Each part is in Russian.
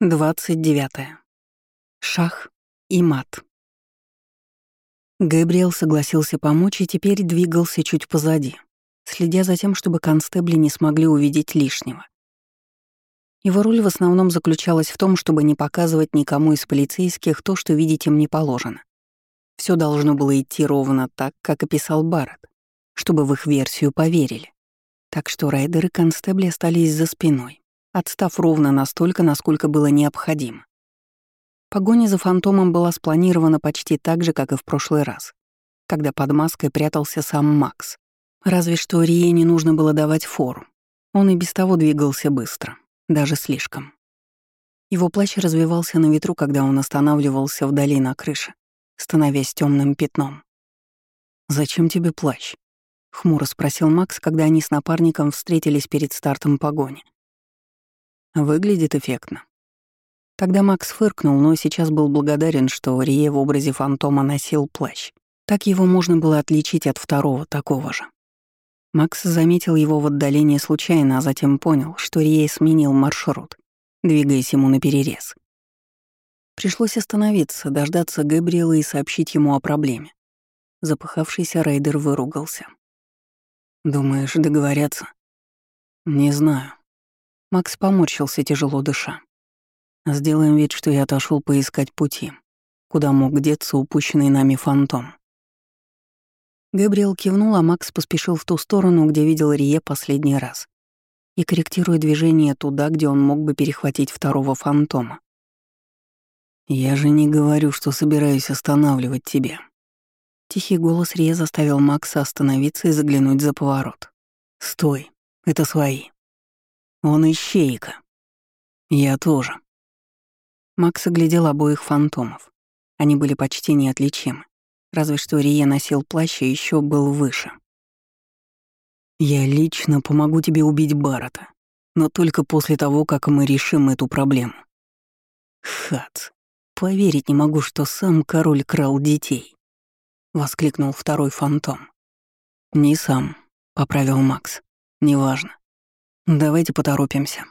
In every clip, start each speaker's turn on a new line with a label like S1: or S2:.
S1: 29. Шах и мат. Габриэл согласился помочь и теперь двигался чуть позади, следя за тем, чтобы констебли не смогли увидеть лишнего. Его роль в основном заключалась в том, чтобы не показывать никому из полицейских то, что видеть им не положено. Все должно было идти ровно так, как описал Барретт, чтобы в их версию поверили. Так что райдеры констебли остались за спиной, отстав ровно настолько, насколько было необходимо. Погоня за фантомом была спланирована почти так же, как и в прошлый раз, когда под маской прятался сам Макс. Разве что Рие не нужно было давать фору. Он и без того двигался быстро, даже слишком. Его плащ развивался на ветру, когда он останавливался вдали на крыше, становясь темным пятном. «Зачем тебе плащ?» — хмуро спросил Макс, когда они с напарником встретились перед стартом погони. Выглядит эффектно. Тогда Макс фыркнул, но сейчас был благодарен, что Рие в образе фантома носил плащ. Так его можно было отличить от второго такого же. Макс заметил его в отдалении случайно, а затем понял, что Рие сменил маршрут, двигаясь ему на перерез. Пришлось остановиться, дождаться Габриэла и сообщить ему о проблеме. Запыхавшийся рейдер выругался. «Думаешь, договорятся?» «Не знаю. Макс поморщился, тяжело дыша. «Сделаем вид, что я отошел поискать пути, куда мог деться упущенный нами фантом». Габриэл кивнул, а Макс поспешил в ту сторону, где видел Рие последний раз, и корректируя движение туда, где он мог бы перехватить второго фантома. «Я же не говорю, что собираюсь останавливать тебя». Тихий голос Рие заставил Макса остановиться и заглянуть за поворот. «Стой, это свои». Он ищейка. Я тоже. Макс оглядел обоих фантомов. Они были почти неотличимы. Разве что Рие носил плащ и еще был выше. «Я лично помогу тебе убить Барата, но только после того, как мы решим эту проблему». «Хац, поверить не могу, что сам король крал детей», — воскликнул второй фантом. «Не сам», — поправил Макс. «Неважно. Давайте поторопимся.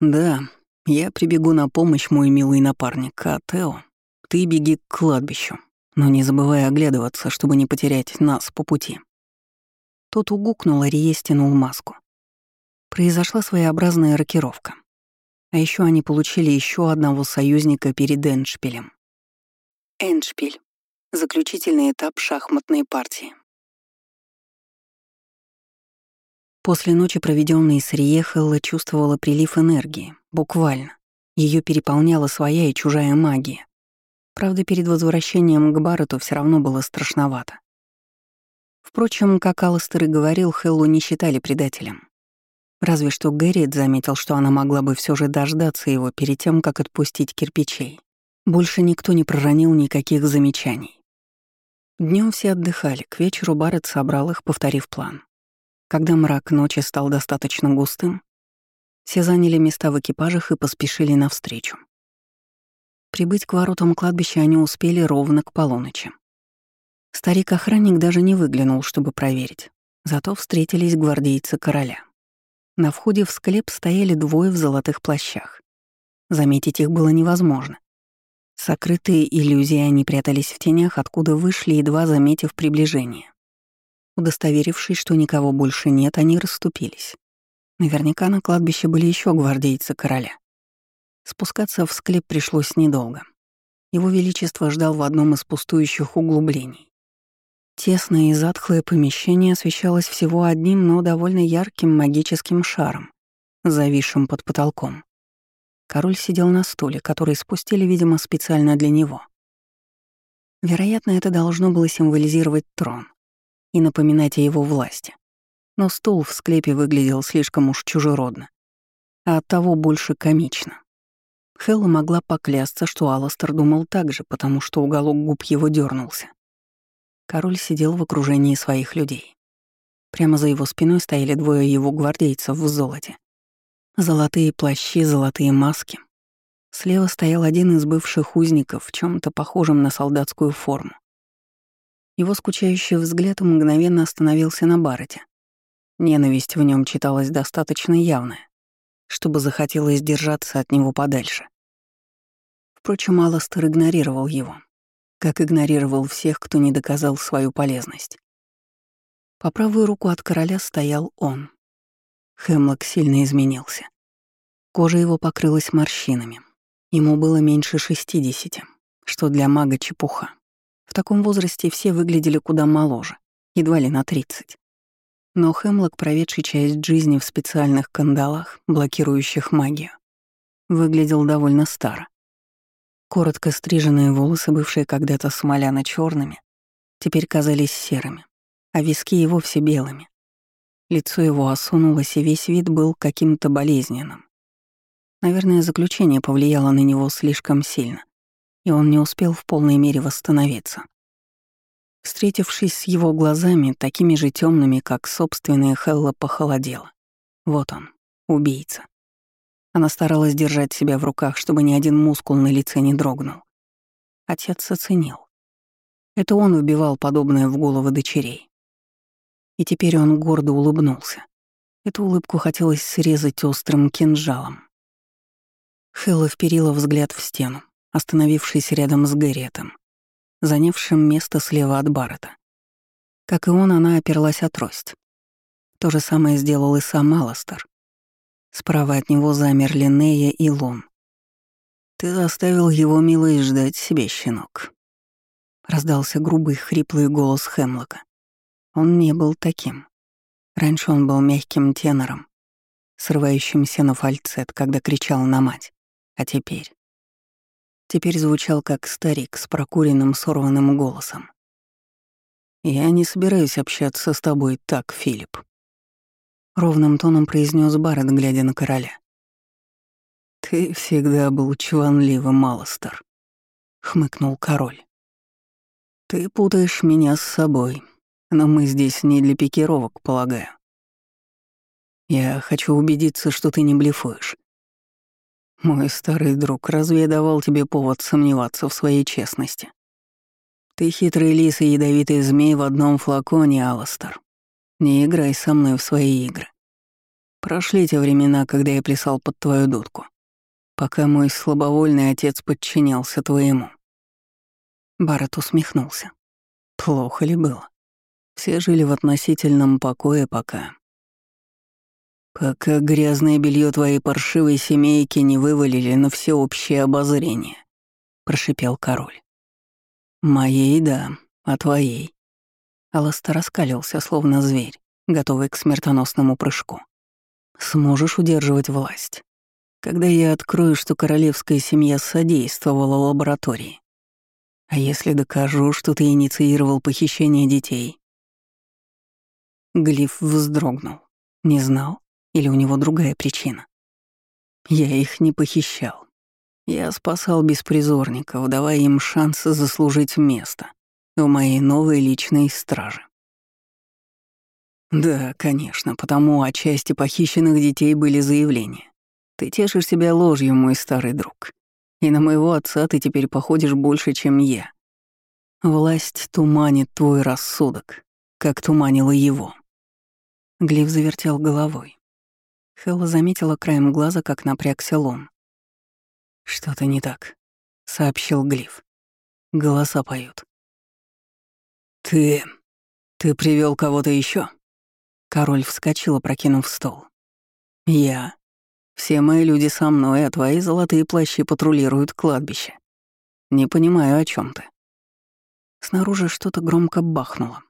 S1: Да, я прибегу на помощь, мой милый напарник, а Тео, ты беги к кладбищу, но не забывай оглядываться, чтобы не потерять нас по пути. Тот угукнул, а Рие стянул маску. Произошла своеобразная рокировка. А еще они получили еще одного союзника перед Эншпилем. Эншпиль. Заключительный этап шахматной партии. После ночи, проведенной с Рие, Хелла чувствовала прилив энергии, буквально. Ее переполняла своя и чужая магия. Правда, перед возвращением к Баррету все равно было страшновато. Впрочем, как Алластер и говорил, Хеллу не считали предателем. Разве что Гэрриет заметил, что она могла бы все же дождаться его перед тем, как отпустить кирпичей. Больше никто не проронил никаких замечаний. Днем все отдыхали, к вечеру Барретт собрал их, повторив план. Когда мрак ночи стал достаточно густым, все заняли места в экипажах и поспешили навстречу. Прибыть к воротам кладбища они успели ровно к полуночи. Старик-охранник даже не выглянул, чтобы проверить. Зато встретились гвардейцы короля. На входе в склеп стояли двое в золотых плащах. Заметить их было невозможно. Сокрытые иллюзии они прятались в тенях, откуда вышли, едва заметив приближение. Удостоверившись, что никого больше нет, они расступились. Наверняка на кладбище были еще гвардейцы короля. Спускаться в склеп пришлось недолго. Его Величество ждал в одном из пустующих углублений. Тесное и затхлое помещение освещалось всего одним, но довольно ярким магическим шаром, зависшим под потолком. Король сидел на стуле, который спустили, видимо, специально для него. Вероятно, это должно было символизировать трон и напоминать о его власти. Но стул в склепе выглядел слишком уж чужеродно, а оттого больше комично. Хелла могла поклясться, что Алластер думал так же, потому что уголок губ его дернулся. Король сидел в окружении своих людей. Прямо за его спиной стояли двое его гвардейцев в золоте. Золотые плащи, золотые маски. Слева стоял один из бывших узников в чем то похожем на солдатскую форму. Его скучающий взгляд мгновенно остановился на Баррете. Ненависть в нем читалась достаточно явная. чтобы захотелось держаться от него подальше. Впрочем, Алластер игнорировал его, как игнорировал всех, кто не доказал свою полезность. По правую руку от короля стоял он. Хемлок сильно изменился. Кожа его покрылась морщинами. Ему было меньше шестидесяти, что для мага чепуха. В таком возрасте все выглядели куда моложе, едва ли на тридцать. Но Хемлок, проведший часть жизни в специальных кандалах, блокирующих магию, выглядел довольно старо. Коротко стриженные волосы, бывшие когда-то смоляно черными теперь казались серыми, а виски и вовсе белыми. Лицо его осунулось, и весь вид был каким-то болезненным. Наверное, заключение повлияло на него слишком сильно, и он не успел в полной мере восстановиться. Встретившись с его глазами, такими же темными, как собственные, Хелла похолодела. Вот он, убийца. Она старалась держать себя в руках, чтобы ни один мускул на лице не дрогнул. Отец оценил. Это он вбивал подобное в головы дочерей. И теперь он гордо улыбнулся. Эту улыбку хотелось срезать острым кинжалом. Хэлла вперила взгляд в стену, остановившись рядом с Гэрриетом, занявшим место слева от Баррета. Как и он, она оперлась о трость. То же самое сделал и сам Аластер. Справа от него замерли Нея и Лун. «Ты заставил его милой ждать себе, щенок», — раздался грубый, хриплый голос Хемлока. Он не был таким. Раньше он был мягким тенором, срывающимся на фальцет, когда кричал на мать. А теперь? Теперь звучал как старик с прокуренным сорванным голосом. «Я не собираюсь общаться с тобой так, Филипп», — ровным тоном произнес Барретт, глядя на короля. «Ты всегда был чванливым, Малостер», — хмыкнул король. «Ты путаешь меня с собой, но мы здесь не для пикировок, полагаю. Я хочу убедиться, что ты не блефуешь. «Мой старый друг, разве я давал тебе повод сомневаться в своей честности? Ты хитрый лис и ядовитый змей в одном флаконе, Аластер. Не играй со мной в свои игры. Прошли те времена, когда я плясал под твою дудку, пока мой слабовольный отец подчинялся твоему». Барретт усмехнулся. Плохо ли было? Все жили в относительном покое пока, Пока грязное белье твоей паршивой семейки не вывалили на всеобщее обозрение, прошипел король. Моей, да, а твоей. Аласта раскалился, словно зверь, готовый к смертоносному прыжку. Сможешь удерживать власть. Когда я открою, что королевская семья содействовала лаборатории. А если докажу, что ты инициировал похищение детей? Глиф вздрогнул. Не знал? Или у него другая причина? Я их не похищал. Я спасал беспризорников, давая им шанс заслужить место в моей новой личной страже. Да, конечно, потому о части похищенных детей были заявления. Ты тешишь себя ложью, мой старый друг. И на моего отца ты теперь походишь больше, чем я. Власть туманит твой рассудок, как туманила его. Глеб завертел головой. Хэлла заметила краем глаза, как напрягся Лон. «Что-то не так», — сообщил Глиф. Голоса поют. «Ты... ты привел кого-то еще? Король вскочил, прокинув стол. «Я. Все мои люди со мной, а твои золотые плащи патрулируют кладбище. Не понимаю, о чем ты». Снаружи что-то громко бахнуло.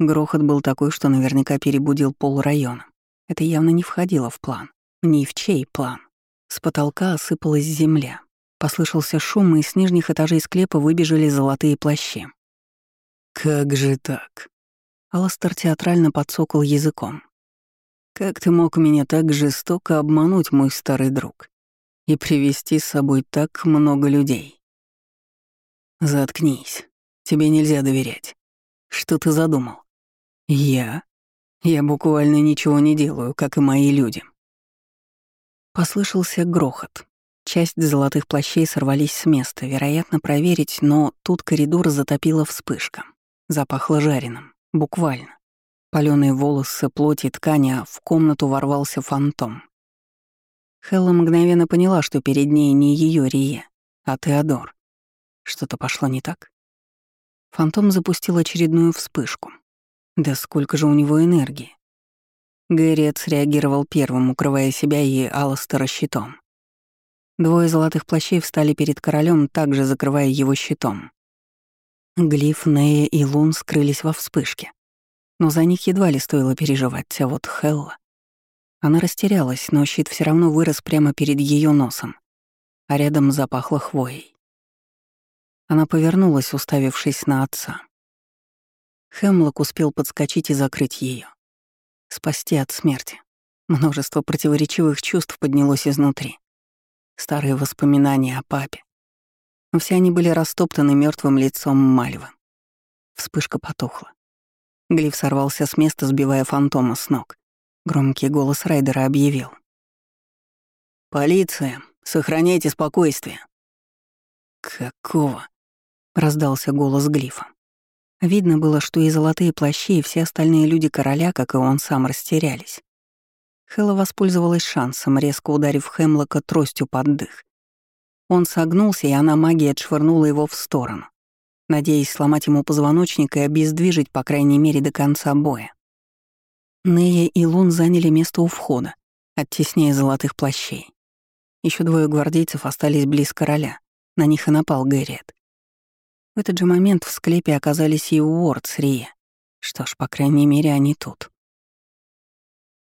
S1: Грохот был такой, что наверняка перебудил пол района. Это явно не входило в план. Ни в чей план. С потолка осыпалась земля. Послышался шум, и с нижних этажей склепа выбежали золотые плащи. «Как же так?» Аластер театрально подсокал языком. «Как ты мог меня так жестоко обмануть, мой старый друг, и привести с собой так много людей?» «Заткнись. Тебе нельзя доверять. Что ты задумал?» «Я? Я буквально ничего не делаю, как и мои люди. Послышался грохот. Часть золотых плащей сорвались с места, вероятно, проверить, но тут коридор затопила вспышка. Запахло жареным, буквально. Палёные волосы, плоть и ткани, а в комнату ворвался фантом. Хелла мгновенно поняла, что перед ней не ее Рие, а Теодор. Что-то пошло не так? Фантом запустил очередную вспышку. Да сколько же у него энергии. Гэриет среагировал первым, укрывая себя и Алластера щитом. Двое золотых плащей встали перед королем, также закрывая его щитом. Глиф, Нея и Лун скрылись во вспышке. Но за них едва ли стоило переживать, а вот Хелла... Она растерялась, но щит все равно вырос прямо перед ее носом, а рядом запахло хвоей. Она повернулась, уставившись на отца. Хемлок успел подскочить и закрыть ее, Спасти от смерти. Множество противоречивых чувств поднялось изнутри. Старые воспоминания о папе. Все они были растоптаны мертвым лицом Мальвы. Вспышка потухла. Глиф сорвался с места, сбивая фантома с ног. Громкий голос Райдера объявил. «Полиция, сохраняйте спокойствие». «Какого?» — раздался голос Глифа. Видно было, что и золотые плащи, и все остальные люди короля, как и он сам, растерялись. Хэлла воспользовалась шансом, резко ударив Хемлока тростью под дых. Он согнулся, и она магией отшвырнула его в сторону, надеясь сломать ему позвоночник и обездвижить, по крайней мере, до конца боя. Нея и Лун заняли место у входа, оттесняя золотых плащей. Еще двое гвардейцев остались близ короля, на них и напал Гэриет. В этот же момент в склепе оказались и Уорд с Рия. Что ж, по крайней мере, они тут.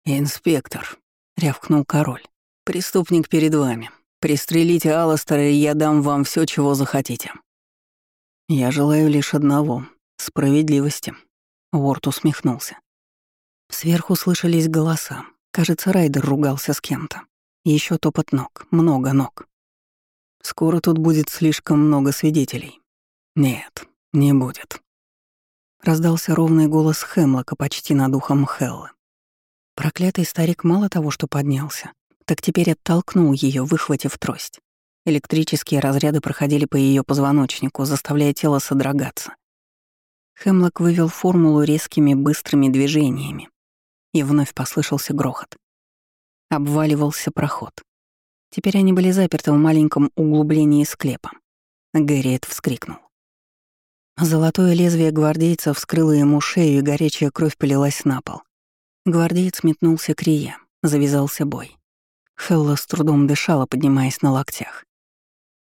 S1: «Инспектор», — рявкнул король, — «преступник перед вами. Пристрелите Алластера, и я дам вам все, чего захотите». «Я желаю лишь одного — справедливости», — Уорд усмехнулся. Сверху слышались голоса. Кажется, Райдер ругался с кем-то. Еще топот ног, много ног. Скоро тут будет слишком много свидетелей. «Нет, не будет», — раздался ровный голос Хемлока почти над ухом Хеллы. Проклятый старик мало того, что поднялся, так теперь оттолкнул ее, выхватив трость. Электрические разряды проходили по ее позвоночнику, заставляя тело содрогаться. Хемлок вывел формулу резкими быстрыми движениями, и вновь послышался грохот. Обваливался проход. Теперь они были заперты в маленьком углублении склепа. Гэриет вскрикнул. Золотое лезвие гвардейца вскрыло ему шею, и горячая кровь полилась на пол. Гвардеец метнулся к Рие, завязался бой. Хелла с трудом дышала, поднимаясь на локтях.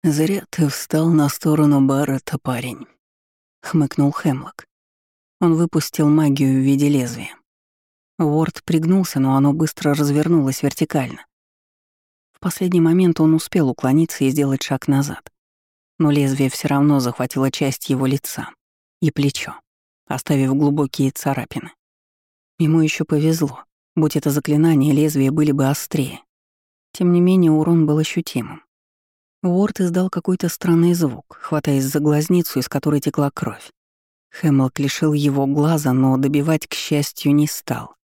S1: «Зря ты встал на сторону Баррета, парень», — хмыкнул Хемлок. Он выпустил магию в виде лезвия. Уорд пригнулся, но оно быстро развернулось вертикально. В последний момент он успел уклониться и сделать шаг назад но лезвие все равно захватило часть его лица и плечо, оставив глубокие царапины. Ему еще повезло. Будь это заклинание, лезвия были бы острее. Тем не менее, урон был ощутимым. Уорд издал какой-то странный звук, хватаясь за глазницу, из которой текла кровь. Хэмлок лишил его глаза, но добивать, к счастью, не стал,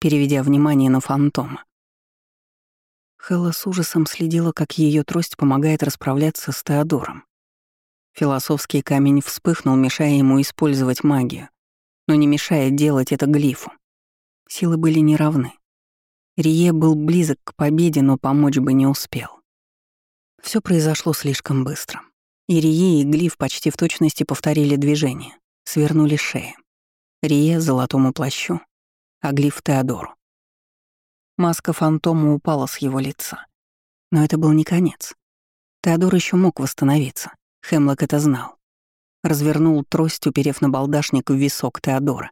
S1: переведя внимание на фантома. Хэлла с ужасом следила, как ее трость помогает расправляться с Теодором. Философский камень вспыхнул, мешая ему использовать магию, но не мешая делать это глифу. Силы были неравны. Рие был близок к победе, но помочь бы не успел. Все произошло слишком быстро. И Рие, и Глиф почти в точности повторили движение, свернули шеи. Рие — золотому плащу, а Глиф — Теодору. Маска фантома упала с его лица. Но это был не конец. Теодор еще мог восстановиться. Хемлок это знал. Развернул трость, уперев на балдашник в висок Теодора.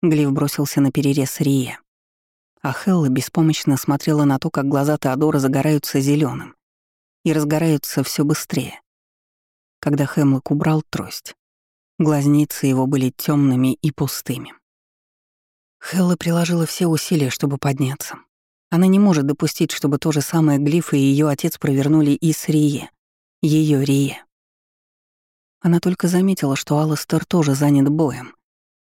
S1: Глив бросился на перерез Рия. А Хелла беспомощно смотрела на то, как глаза Теодора загораются зеленым и разгораются все быстрее. Когда Хемлок убрал трость, глазницы его были темными и пустыми. Хелла приложила все усилия, чтобы подняться. Она не может допустить, чтобы то же самое Глиф и ее отец провернули и с Рие, ее Рие. Она только заметила, что Алластер тоже занят боем.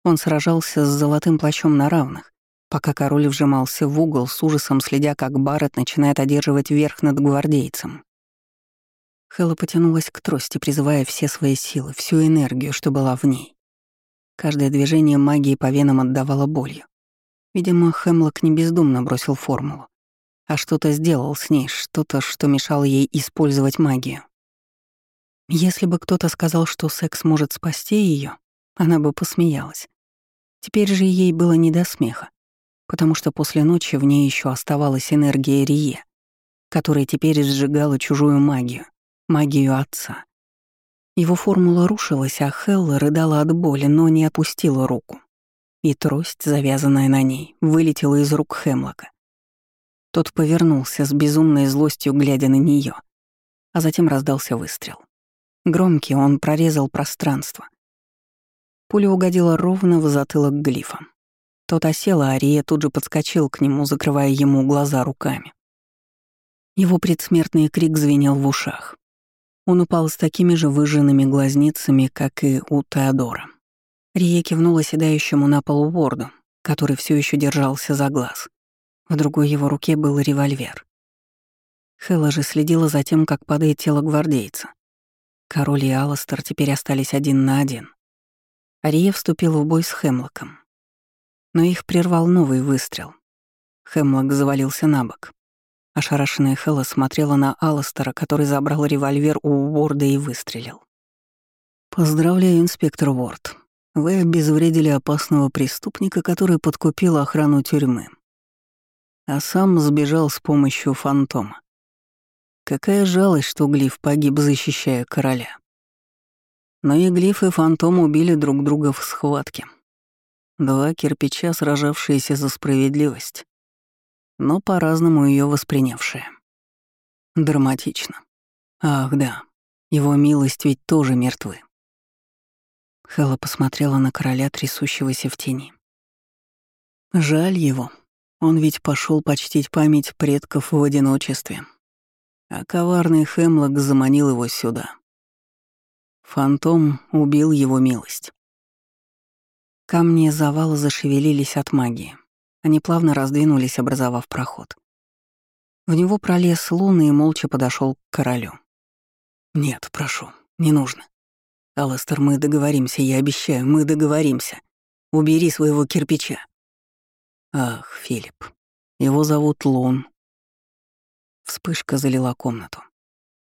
S1: Он сражался с золотым плащом на равных, пока король вжимался в угол с ужасом, следя, как Барретт начинает одерживать верх над гвардейцем. Хэлла потянулась к трости, призывая все свои силы, всю энергию, что была в ней. Каждое движение магии по венам отдавало болью. Видимо, Хемлок не бездумно бросил формулу, а что-то сделал с ней, что-то, что мешало ей использовать магию. Если бы кто-то сказал, что секс может спасти ее, она бы посмеялась. Теперь же ей было не до смеха, потому что после ночи в ней еще оставалась энергия Рие, которая теперь сжигала чужую магию, магию отца. Его формула рушилась, а Хелла рыдала от боли, но не опустила руку. И трость, завязанная на ней, вылетела из рук Хемлока. Тот повернулся с безумной злостью, глядя на нее, а затем раздался выстрел. Громкий он прорезал пространство. Пуля угодила ровно в затылок глифа. Тот осел, а Ария тут же подскочил к нему, закрывая ему глаза руками. Его предсмертный крик звенел в ушах. Он упал с такими же выжженными глазницами, как и у Теодора. Рия кивнула седающему на пол Уорду, который все еще держался за глаз. В другой его руке был револьвер. Хэлла же следила за тем, как падает тело гвардейца. Король и Алластер теперь остались один на один. Ария вступила в бой с Хемлоком. Но их прервал новый выстрел. Хемлок завалился на бок. Ошарашенная Хэлла смотрела на Алластера, который забрал револьвер у Уорда и выстрелил. «Поздравляю, инспектор Уорд. Вы обезвредили опасного преступника, который подкупил охрану тюрьмы. А сам сбежал с помощью фантома. Какая жалость, что Глиф погиб, защищая короля. Но и Глиф и фантом убили друг друга в схватке. Два кирпича, сражавшиеся за справедливость, но по-разному ее воспринявшие. Драматично. Ах да, его милость ведь тоже мертвы. Хэлла посмотрела на короля, трясущегося в тени. Жаль его. Он ведь пошел почтить память предков в одиночестве. А коварный Хемлок заманил его сюда. Фантом убил его милость. Камни завала зашевелились от магии. Они плавно раздвинулись, образовав проход. В него пролез луна и молча подошел к королю. «Нет, прошу, не нужно. «Алластер, мы договоримся, я обещаю, мы договоримся. Убери своего кирпича». «Ах, Филипп, его зовут Лун». Вспышка залила комнату.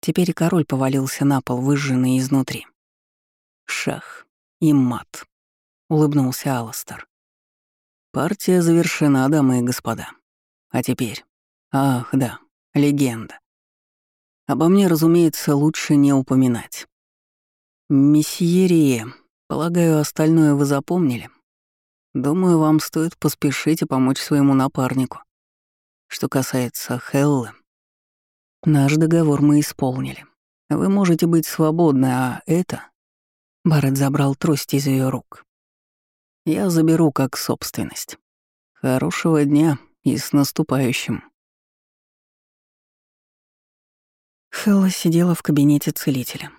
S1: Теперь король повалился на пол, выжженный изнутри. «Шах и мат», — улыбнулся Алластер. «Партия завершена, дамы и господа. А теперь... Ах, да, легенда. Обо мне, разумеется, лучше не упоминать. «Месье Рие, полагаю, остальное вы запомнили. Думаю, вам стоит поспешить и помочь своему напарнику. Что касается Хеллы, наш договор мы исполнили. Вы можете быть свободны, а это...» Барретт забрал трость из ее рук. «Я заберу как собственность. Хорошего дня и с наступающим». Хелла сидела в кабинете целителя.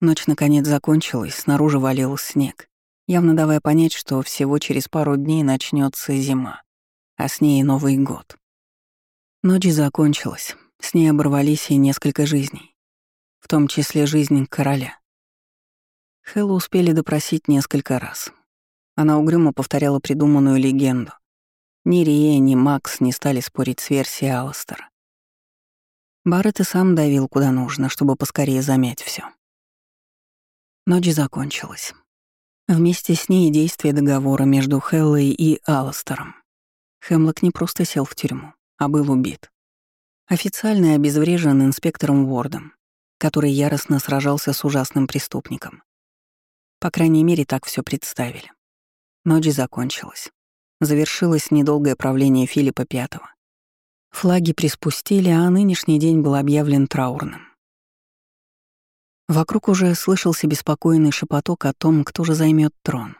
S1: Ночь наконец закончилась, снаружи валил снег, явно давая понять, что всего через пару дней начнется зима, а с ней и Новый год. Ночь закончилась, с ней оборвались и несколько жизней, в том числе жизнь короля. Хэллу успели допросить несколько раз. Она угрюмо повторяла придуманную легенду. Ни Рие, ни Макс не стали спорить с версией Алластера. Барретт и сам давил куда нужно, чтобы поскорее замять все. Ночь закончилась. Вместе с ней действие договора между Хеллой и Алластером. Хемлок не просто сел в тюрьму, а был убит. Официально обезврежен инспектором Уордом, который яростно сражался с ужасным преступником. По крайней мере, так все представили. Ночь закончилась. Завершилось недолгое правление Филиппа V. Флаги приспустили, а нынешний день был объявлен траурным. Вокруг уже слышался беспокойный шепоток о том, кто же займет трон.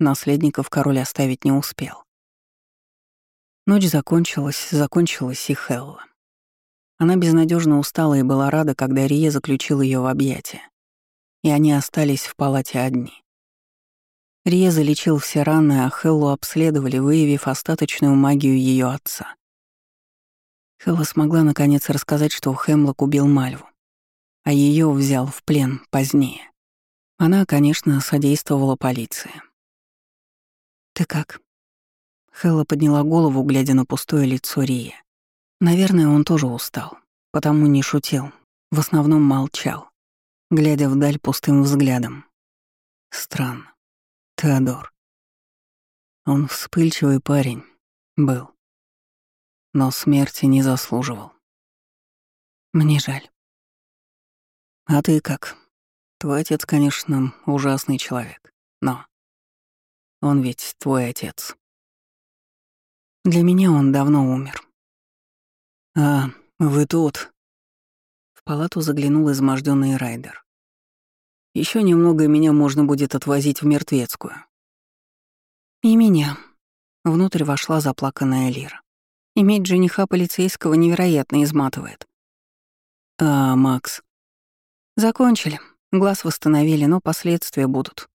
S1: Наследников король оставить не успел. Ночь закончилась, закончилась и Хелла. Она безнадежно устала и была рада, когда Рия заключил ее в объятия. И они остались в палате одни. Рия залечил все раны, а Хеллу обследовали, выявив остаточную магию ее отца. Хелла смогла наконец рассказать, что Хемлок убил Мальву а ее взял в плен позднее. Она, конечно, содействовала полиции. «Ты как?» Хэлла подняла голову, глядя на пустое лицо Рии. Наверное, он тоже устал, потому не шутил, в основном молчал, глядя вдаль пустым взглядом. Странно. Теодор. Он вспыльчивый парень. Был. Но смерти не заслуживал. Мне жаль. А ты как? Твой отец, конечно, ужасный человек, но... Он ведь твой отец. Для меня он давно умер. А, вы тут? В палату заглянул изможденный райдер. Еще немного меня можно будет отвозить в мертвецкую. И меня. Внутрь вошла заплаканная Лира. Иметь жениха полицейского невероятно изматывает. А, Макс. Закончили. Глаз восстановили, но последствия будут.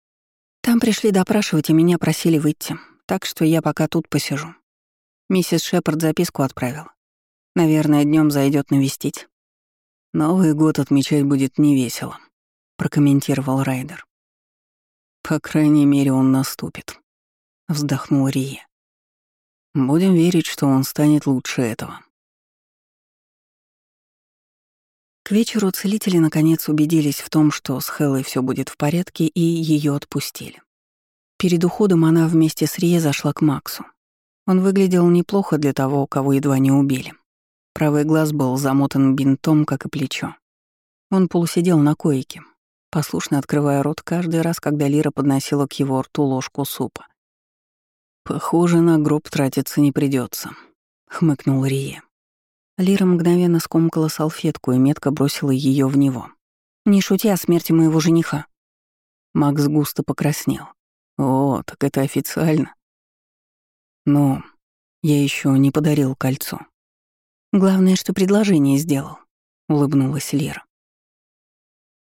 S1: Там пришли допрашивать и меня просили выйти, так что я пока тут посижу. Миссис Шепард записку отправила. Наверное, днем зайдет навестить. Новый год отмечать будет невесело, прокомментировал Райдер. По крайней мере, он наступит вздохнул Рия. Будем верить, что он станет лучше этого. К вечеру целители наконец убедились в том, что с Хеллой все будет в порядке, и ее отпустили. Перед уходом она вместе с Рие зашла к Максу. Он выглядел неплохо для того, кого едва не убили. Правый глаз был замотан бинтом, как и плечо. Он полусидел на койке, послушно открывая рот каждый раз, когда Лира подносила к его рту ложку супа. «Похоже, на гроб тратиться не придется, хмыкнул Рие. Лира мгновенно скомкала салфетку и метко бросила ее в него. «Не шути о смерти моего жениха». Макс густо покраснел. «О, так это официально?» «Ну, я еще не подарил кольцо». «Главное, что предложение сделал», — улыбнулась Лира.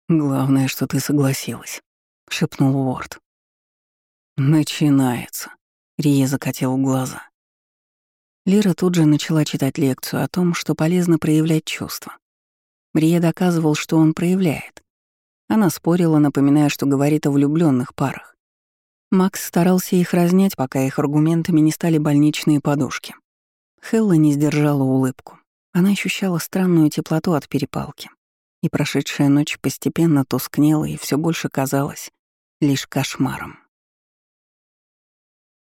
S1: «Главное, что ты согласилась», — шепнул Уорд. «Начинается», Рия закатил глаза. Лира тут же начала читать лекцию о том, что полезно проявлять чувства. Рия доказывал, что он проявляет. Она спорила, напоминая, что говорит о влюбленных парах. Макс старался их разнять, пока их аргументами не стали больничные подушки. Хелла не сдержала улыбку. Она ощущала странную теплоту от перепалки. И прошедшая ночь постепенно тускнела и все больше казалась лишь кошмаром.